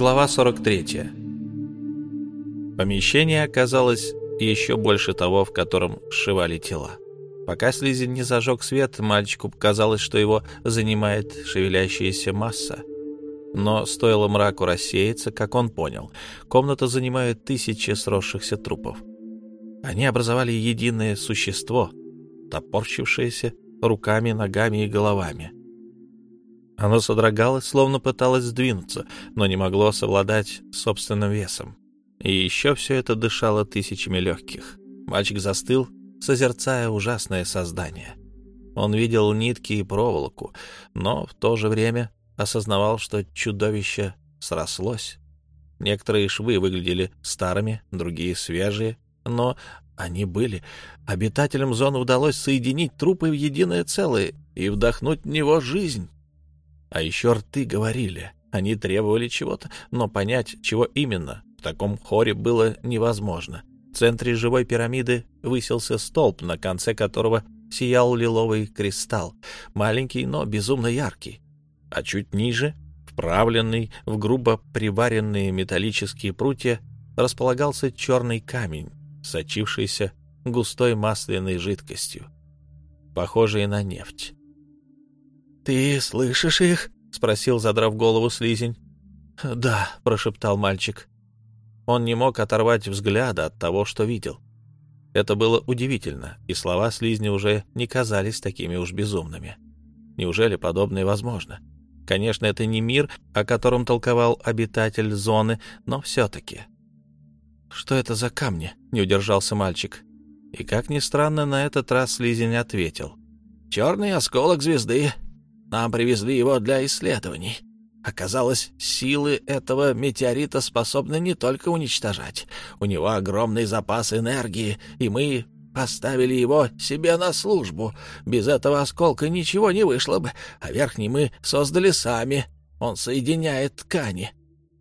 Глава 43. Помещение оказалось еще больше того, в котором сшивали тела. Пока Слизень не зажег свет, мальчику показалось, что его занимает шевелящаяся масса. Но стоило мраку рассеяться, как он понял, комната занимает тысячи сросшихся трупов. Они образовали единое существо, топорщившееся руками, ногами и головами. Оно содрогалось, словно пыталось сдвинуться, но не могло совладать собственным весом. И еще все это дышало тысячами легких. Мальчик застыл, созерцая ужасное создание. Он видел нитки и проволоку, но в то же время осознавал, что чудовище срослось. Некоторые швы выглядели старыми, другие — свежие, но они были. Обитателям зоны удалось соединить трупы в единое целое и вдохнуть в него жизнь. А еще рты говорили. Они требовали чего-то, но понять, чего именно, в таком хоре было невозможно. В центре живой пирамиды высился столб, на конце которого сиял лиловый кристалл, маленький, но безумно яркий. А чуть ниже, вправленный в грубо приваренные металлические прутья, располагался черный камень, сочившийся густой масляной жидкостью, похожей на нефть. «Ты слышишь их?» — спросил, задрав голову слизень. «Да», — прошептал мальчик. Он не мог оторвать взгляда от того, что видел. Это было удивительно, и слова слизни уже не казались такими уж безумными. Неужели подобное возможно? Конечно, это не мир, о котором толковал обитатель зоны, но все-таки. «Что это за камни?» — не удержался мальчик. И, как ни странно, на этот раз слизень ответил. «Черный осколок звезды. Нам привезли его для исследований. Оказалось, силы этого метеорита способны не только уничтожать. У него огромный запас энергии, и мы поставили его себе на службу. Без этого осколка ничего не вышло бы, а верхний мы создали сами. Он соединяет ткани.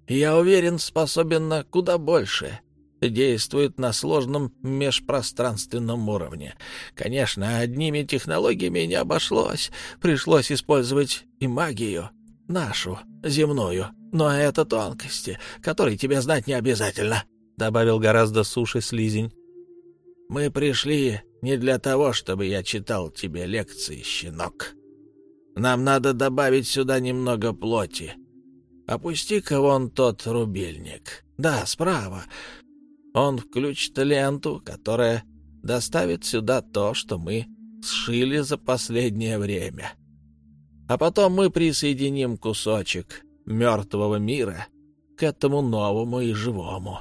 Я уверен, способен на куда большее действует на сложном межпространственном уровне. Конечно, одними технологиями не обошлось. Пришлось использовать и магию, нашу, земную. Но это тонкости, которые тебе знать не обязательно», — добавил гораздо суше слизень. «Мы пришли не для того, чтобы я читал тебе лекции, щенок. Нам надо добавить сюда немного плоти. Опусти-ка вон тот рубильник. Да, справа. Он включит ленту, которая доставит сюда то, что мы сшили за последнее время. А потом мы присоединим кусочек мертвого мира к этому новому и живому.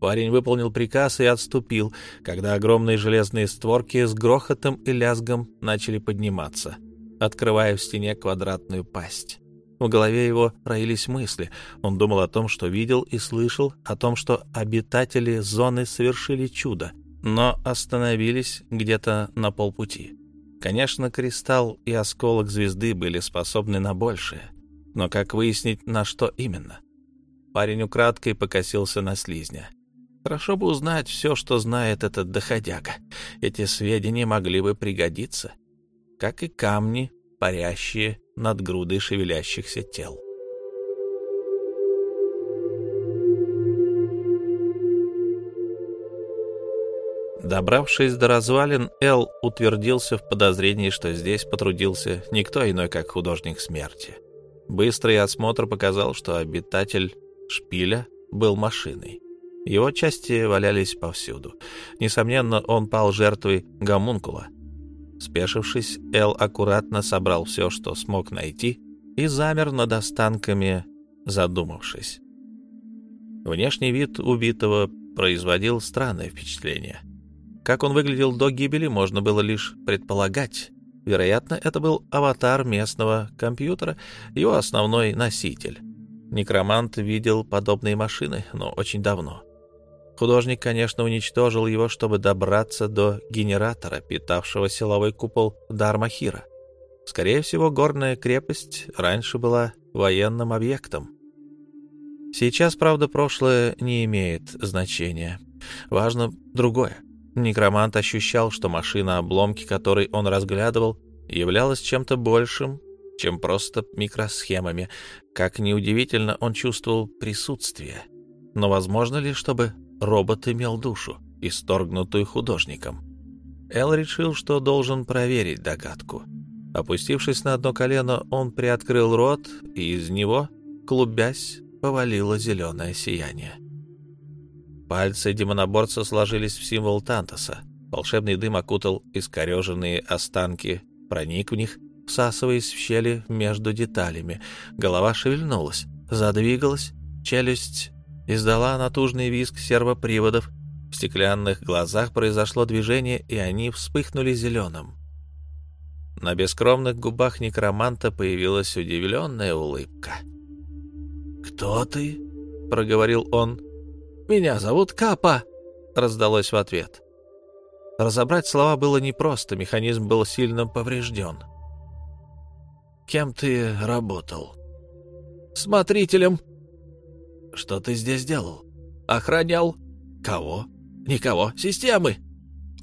Парень выполнил приказ и отступил, когда огромные железные створки с грохотом и лязгом начали подниматься, открывая в стене квадратную пасть. В голове его роились мысли. Он думал о том, что видел и слышал, о том, что обитатели зоны совершили чудо, но остановились где-то на полпути. Конечно, кристалл и осколок звезды были способны на большее, но как выяснить, на что именно? Парень украдкой покосился на слизня. Хорошо бы узнать все, что знает этот доходяга. Эти сведения могли бы пригодиться, как и камни, парящие над грудой шевелящихся тел. Добравшись до развалин, Эл утвердился в подозрении, что здесь потрудился никто иной, как художник смерти. Быстрый осмотр показал, что обитатель шпиля был машиной. Его части валялись повсюду. Несомненно, он пал жертвой гомункула — Спешившись, Эл аккуратно собрал все, что смог найти, и замер над останками, задумавшись. Внешний вид убитого производил странное впечатление. Как он выглядел до гибели, можно было лишь предполагать. Вероятно, это был аватар местного компьютера, его основной носитель. Некромант видел подобные машины, но очень давно. Художник, конечно, уничтожил его, чтобы добраться до генератора, питавшего силовой купол Дармахира. Скорее всего, горная крепость раньше была военным объектом. Сейчас, правда, прошлое не имеет значения. Важно другое. Некромант ощущал, что машина, обломки которой он разглядывал, являлась чем-то большим, чем просто микросхемами. Как неудивительно, он чувствовал присутствие. Но возможно ли, чтобы робот имел душу, исторгнутую художником? Эл решил, что должен проверить догадку. Опустившись на одно колено, он приоткрыл рот, и из него, клубясь, повалило зеленое сияние. Пальцы демоноборца сложились в символ Тантоса. Волшебный дым окутал искореженные останки, проник в них, всасываясь в щели между деталями. Голова шевельнулась, задвигалась, челюсть издала натужный визг сервоприводов. В стеклянных глазах произошло движение, и они вспыхнули зеленым. На бескромных губах некроманта появилась удивленная улыбка. «Кто ты?» — проговорил он. «Меня зовут Капа», — раздалось в ответ. Разобрать слова было непросто, механизм был сильно поврежден. «Кем ты работал?» «Смотрителем». «Что ты здесь делал?» «Охранял». «Кого?» «Никого. Системы».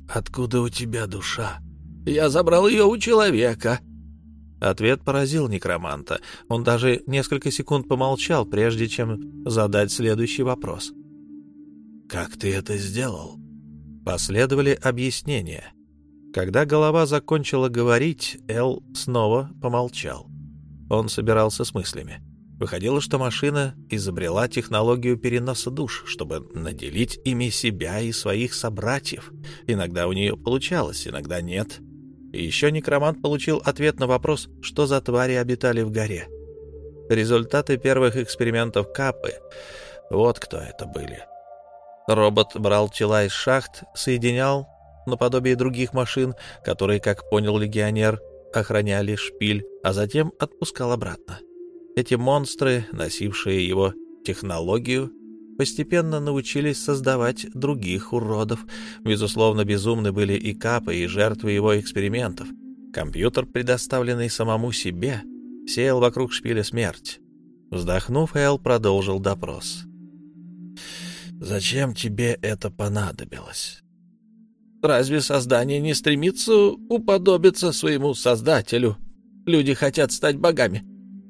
«Откуда у тебя душа?» «Я забрал ее у человека». Ответ поразил некроманта. Он даже несколько секунд помолчал, прежде чем задать следующий вопрос. «Как ты это сделал?» Последовали объяснения. Когда голова закончила говорить, Эл снова помолчал. Он собирался с мыслями. Выходило, что машина изобрела технологию переноса душ, чтобы наделить ими себя и своих собратьев. Иногда у нее получалось, иногда нет. И еще некромант получил ответ на вопрос, что за твари обитали в горе. Результаты первых экспериментов Капы. Вот кто это были. Робот брал тела из шахт, соединял наподобие других машин, которые, как понял легионер, охраняли шпиль, а затем отпускал обратно. Эти монстры, носившие его технологию, постепенно научились создавать других уродов. Безусловно, безумны были и капы, и жертвы его экспериментов. Компьютер, предоставленный самому себе, сеял вокруг шпиля смерть. Вздохнув, Эл продолжил допрос. Зачем тебе это понадобилось? Разве создание не стремится уподобиться своему создателю? Люди хотят стать богами.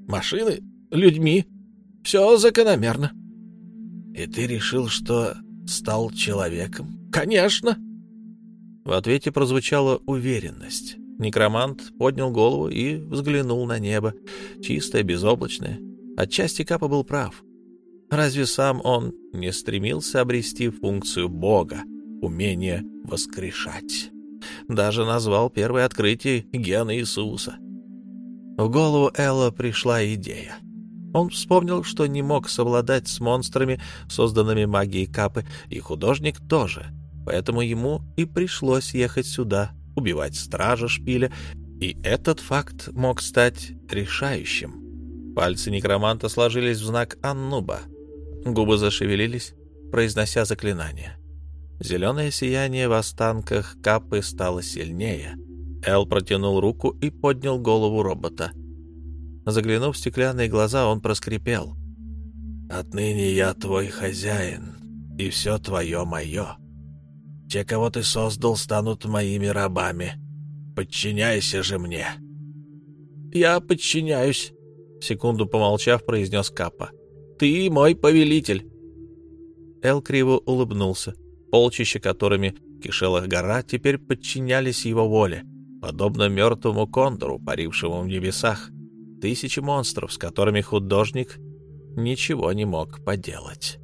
Машины — людьми. Все закономерно. И ты решил, что стал человеком? Конечно. В ответе прозвучала уверенность. Некромант поднял голову и взглянул на небо, чистое, безоблачное. Отчасти Капа был прав. Разве сам он не стремился обрести функцию Бога, умение воскрешать? Даже назвал первое открытие гена Иисуса. В голову Элла пришла идея. Он вспомнил, что не мог совладать с монстрами, созданными магией Капы, и художник тоже. Поэтому ему и пришлось ехать сюда, убивать стража шпиля, и этот факт мог стать решающим. Пальцы некроманта сложились в знак Аннуба — Губы зашевелились, произнося заклинание. Зеленое сияние в останках капы стало сильнее. Эл протянул руку и поднял голову робота. Заглянув в стеклянные глаза, он проскрипел. «Отныне я твой хозяин, и все твое мое. Те, кого ты создал, станут моими рабами. Подчиняйся же мне». «Я подчиняюсь», — секунду помолчав, произнес Капа. Ты мой повелитель. Эл криво улыбнулся. Полчища, которыми кишела гора, теперь подчинялись его воле, подобно мертвому кондору, парившему в небесах. Тысячи монстров, с которыми художник ничего не мог поделать.